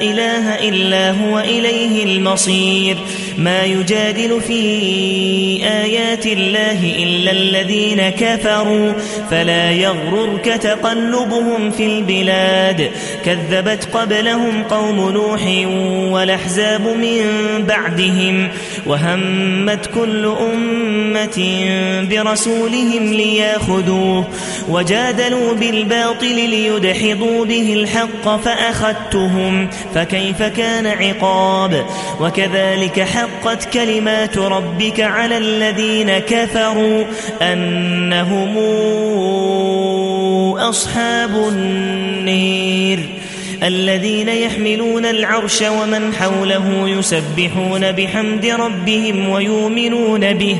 إله إلا هو إليه المصير. ما يجادل في آيات الله إلا الذين كفروا. فلا يغررك تقلبهم في البلاد. كذبت قبلهم قوم نوح والأحزاب من بعدهم. وهمت كل أمة برسولهم لياخذوه. وجادلوا بالباطل ليدحضوا به الحق فأخذتهم. فكيف كان عقاب؟ وكذلك حقت كلمات ربك على الذين كفروا أنهم أصحاب النير الذين يحملون العرش ومن حوله يسبحون بحمد ربهم ويؤمنون به.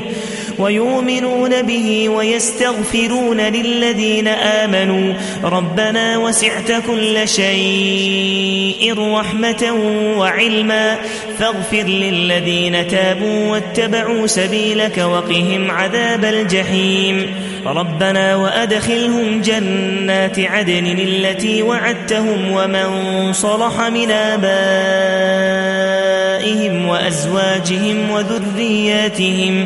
ويؤمنون به ويستغفرون للذين آمنوا. ربنا وسعت كل شيء رحمة وعلما. فاغفر للذين تابوا واتبعوا سبيلك وقهم عذاب الجحيم. ربنا وأدخلهم جنات عدن التي وعدتهم ومن صلح من آبائهم وأزواجهم وذرياتهم.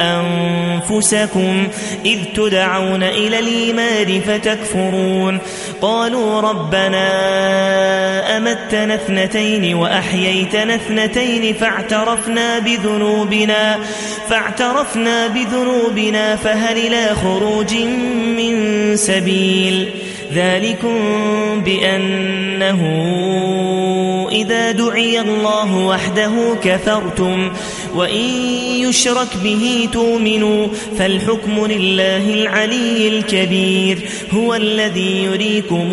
أنفسكم إذ تدعون إلى الإيمان فتكفرون. قالوا ربنا أمتنا اثنتين وأحييتنا اثنتين فاعترفنا بذنوبنا فاعترفنا بذنوبنا فهل إلى خروج من سبيل؟ ذلكم بأنه إذا دعي الله وحده كفرتم. وإن يشرك به تؤمنوا فالحكم لله العلي الكبير هو الذي يريكم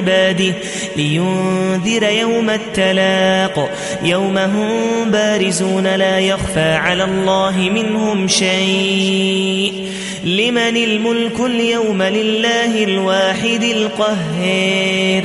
عباده لينذر يوم التلاق. يوم هم بارزون لا يخفى على الله منهم شيء. لمن الملك اليوم لله الواحد القهير.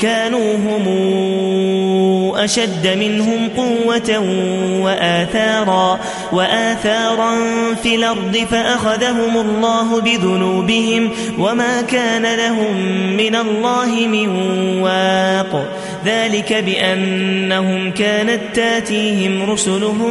كانوا هم أشد منهم قوة وآثارا, وآثارا في الأرض فأخذهم الله بذنوبهم وما كان لهم من الله من واق ذلك بأنهم كانت تأتيهم رسلهم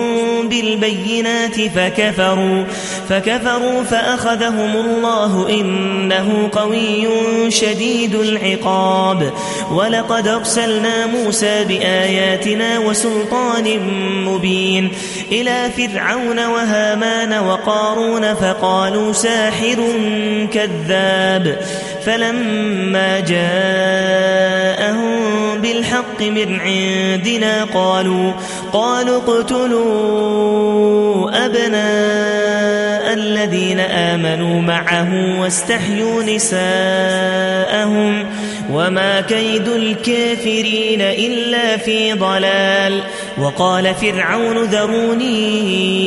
بالبينات فكفروا فكفروا فأخذهم الله إنه قوي شديد العقاب ولقد أرسلنا موسى بآياتنا وسلطان مبين إلى فرعون وهامان وقارون فقالوا ساحر كذاب فلما جاءهم بالحق من عندنا قالوا قالوا اقتلوا أبناء الذين آمنوا معه واستحيوا نساءهم وما كيد الكافرين إلا في ضلال وقال فرعون ذروني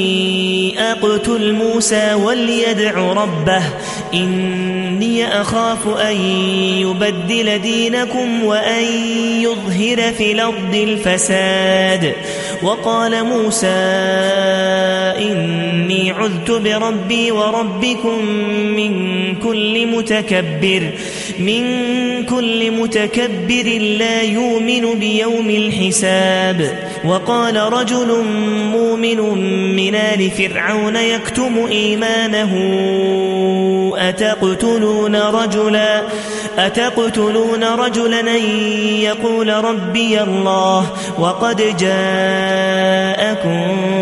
أقتل موسى وليدع ربه إني أخاف أن يبدل دينكم وأن يظهر في الأرض الفساد وقال موسى إني عذت بربي وربكم من كل متكبر من كل متكبر لا يؤمن بيوم الحساب. وقال رجل مؤمن من آل فرعون يكتم إيمانه أتقتلون رجلا أتقتلون رجلا أن يقول ربي الله وقد جاءكم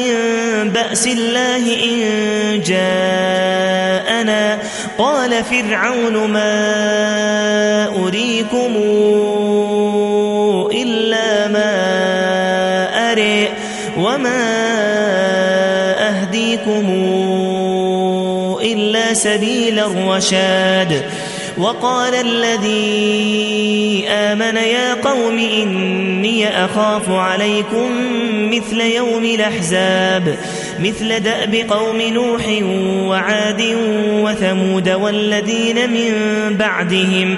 بأس الله إن جاءنا. قال فرعون ما أريكم إلا ما أري وما أهديكم إلا سبيل الرشاد. وقال الذي آمن يا قوم إني أخاف عليكم مثل يوم الأحزاب مثل دأب قوم نوح وعاد وثمود والذين من بعدهم.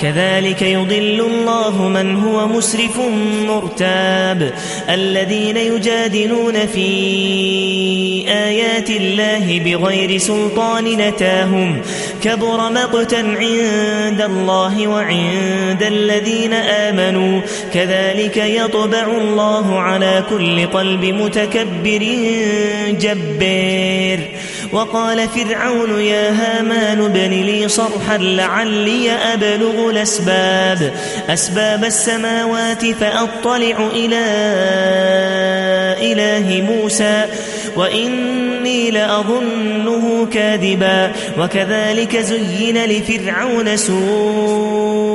كذلك يضل الله من هو مسرف مرتاب. الذين يجادلون في آيات الله بغير سلطان نتاهم. كبر مقتا عند الله وعند الذين آمنوا. كذلك يطبع الله على كل قلب متكبر جبار. وقال فرعون يا هامان ابن لي صرحا لعلي أبلغ الأسباب. أسباب السماوات فأطلع إلى إله موسى وإني لأظنه كاذبا. وكذلك زين لفرعون سوء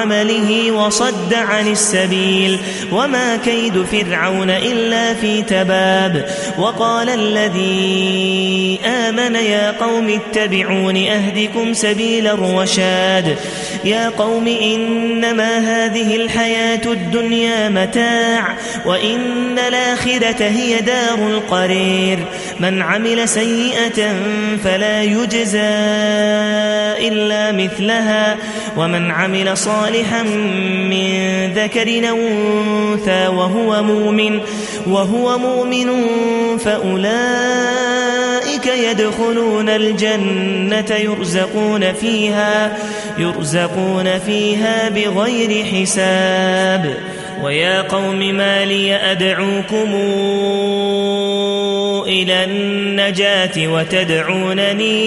عمله وصد عن السبيل وما كيد فرعون إلا في تباب وقال الذي آمن يا قوم اتبعون أهدكم سبيل الرشاد يا قوم إنما هذه الحياة الدنيا متاع وإن الآخرة هي دار القرير من عمل سيئة فلا يجزى إلا مثلها ومن عمل صالحا من ذكر أنثى وهو مؤمن وهو مؤمن فأولئك يدخلون الجنة يرزقون فيها يرزقون فيها بغير حساب. ويا قوم ما لي أدعوكم إلى النجاة وتدعونني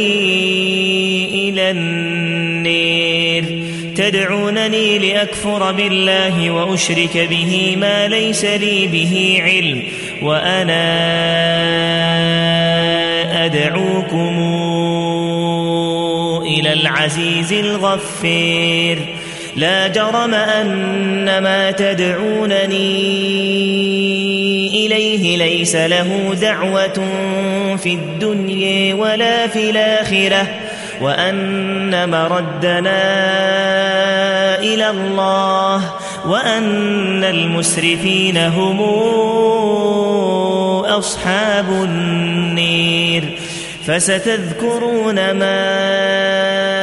إلى النير. تدعونني لأكفر بالله وأشرك به ما ليس لي به علم وأنا أدعوكم إلى العزيز الغفير. لا جرم أن ما تدعونني إليه ليس له دعوة في الدنيا ولا في الآخرة. وأن مردنا إلى الله وأن المسرفين هم أصحاب النير. فستذكرون ما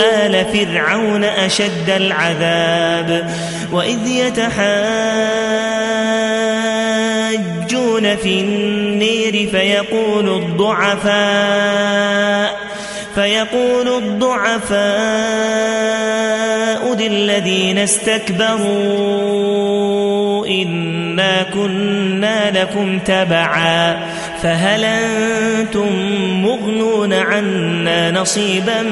آل فرعون أشد العذاب وإذ يتحاجون في النير فيقول الضعفاء فيقول الضعفاء للذين استكبروا إنا كنا لكم تبعا فهل أنتم مغنون عنا نصيبا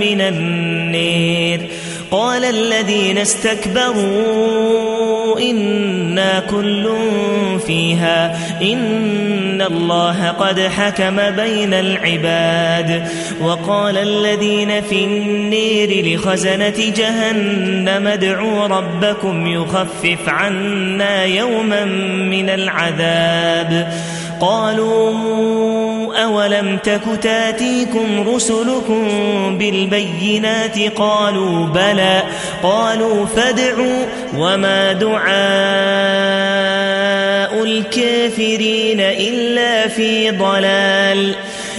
من النير؟ قال الذين استكبروا إنا كل فيها. إن الله قد حكم بين العباد. وقال الذين في النير لخزنة جهنم ادعوا ربكم يخفف عنا يوما من العذاب. قالوا أولم تك تاتيكم رسلكم بالبينات قالوا بلى قالوا فادعوا وما دعاء الكافرين إلا في ضلال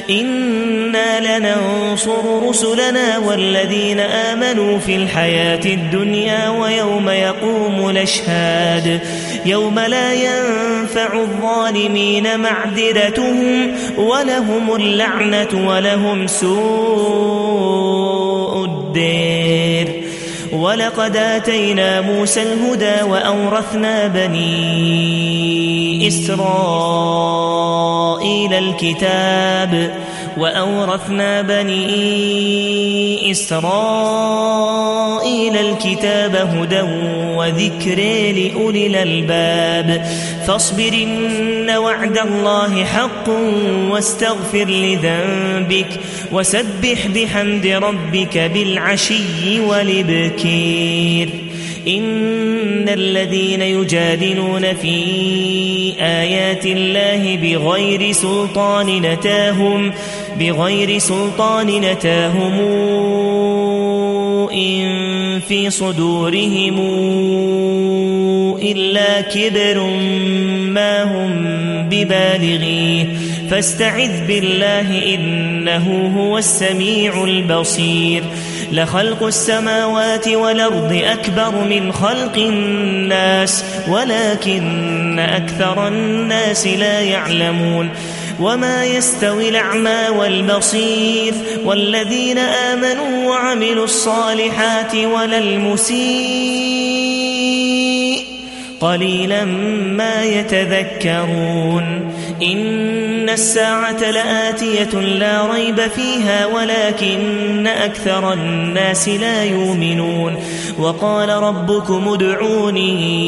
إنا لننصر رسلنا والذين آمنوا في الحياة الدنيا ويوم يقوم الاشهاد يوم لا ينفع الظالمين معذرتهم ولهم اللعنة ولهم سوء ولقد آتينا موسى الهدى وأورثنا بني إسرائيل الكتاب وأورثنا بني إسرائيل الكتاب هدى وذكر لأولي الألباب. فاصبر إن وعد الله حق واستغفر لذنبك وسبح بحمد ربك بالعشي والإبكير. إن الذين يجادلون في آيات الله بغير سلطان نتاهم بغير سلطان نتاهم إن في صدورهم إلا كبر ما هم ببالغيه. فاستعذ بالله إنه هو السميع البصير. لخلق السماوات والأرض أكبر من خلق الناس ولكن أكثر الناس لا يعلمون. وما يستوي الأعمى والبصير والذين آمنوا وعملوا الصالحات ولا المسيء قليلا ما يتذكرون إن الساعة لآتية لا ريب فيها ولكن أكثر الناس لا يؤمنون وقال ربكم ادعوني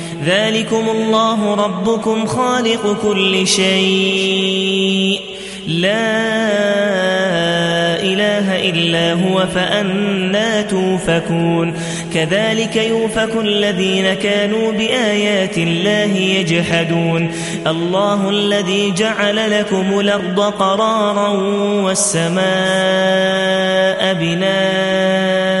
ذلكم الله ربكم خالق كل شيء. لا إله إلا هو فأنا توفكون. كذلك يوفك الذين كانوا بآيات الله يجحدون. الله الذي جعل لكم الأرض قرارا والسماء بناء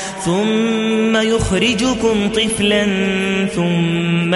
ثم يخرجكم طفلا ثم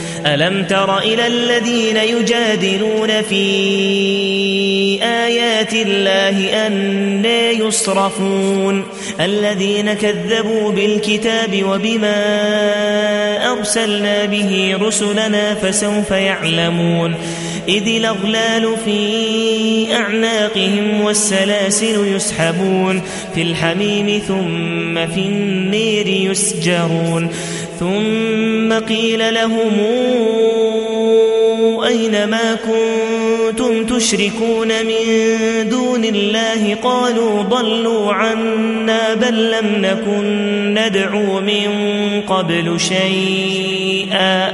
ألم تر إلى الذين يجادلون في آيات الله أن يصرفون الذين كذبوا بالكتاب وبما أرسلنا به رسلنا فسوف يعلمون إذ الأغلال في أعناقهم والسلاسل يسحبون في الحميم ثم في النير يسجرون ثم قيل لهم أين ما كنتم تشركون من دون الله قالوا ضلوا عنا بل لم نكن ندعو من قبل شيئا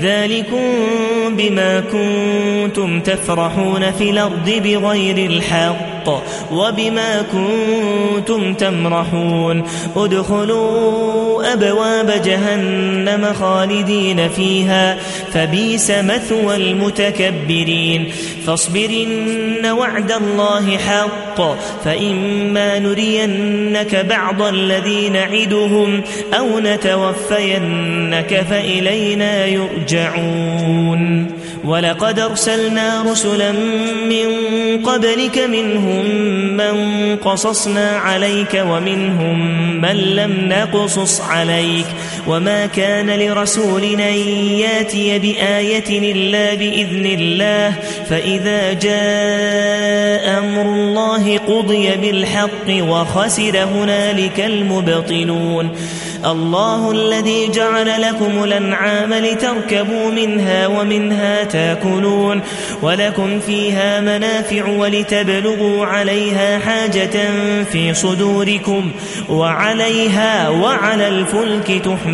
ذلكم بما كنتم تفرحون في الأرض بغير الحق وبما كنتم تمرحون. ادخلوا أبواب جهنم خالدين فيها فبيس مثوى المتكبرين. فاصبرن وعد الله حق فإما نرينك بعض الذي نعدهم أو نتوفينك فإلينا يرجعون. ولقد أرسلنا رسلا من قبلك منهم من قصصنا عليك ومنهم من لم نقصص عليك. وما كان لرسول ان ياتي بآية إلا بإذن الله فإذا جاء أمر الله قضي بالحق وخسر هنالك المبطلون الله الذي جعل لكم الانعام لتركبوا منها ومنها تاكلون ولكم فيها منافع ولتبلغوا عليها حاجة في صدوركم وعليها وعلى الفلك تحملون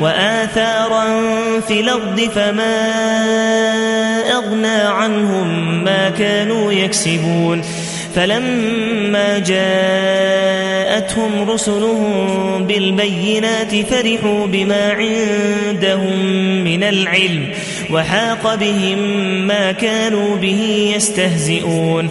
وآثارا في الأرض فما أغنى عنهم ما كانوا يكسبون. فلما جاءتهم رسلهم بالبينات فرحوا بما عندهم من العلم وحاق بهم ما كانوا به يستهزئون.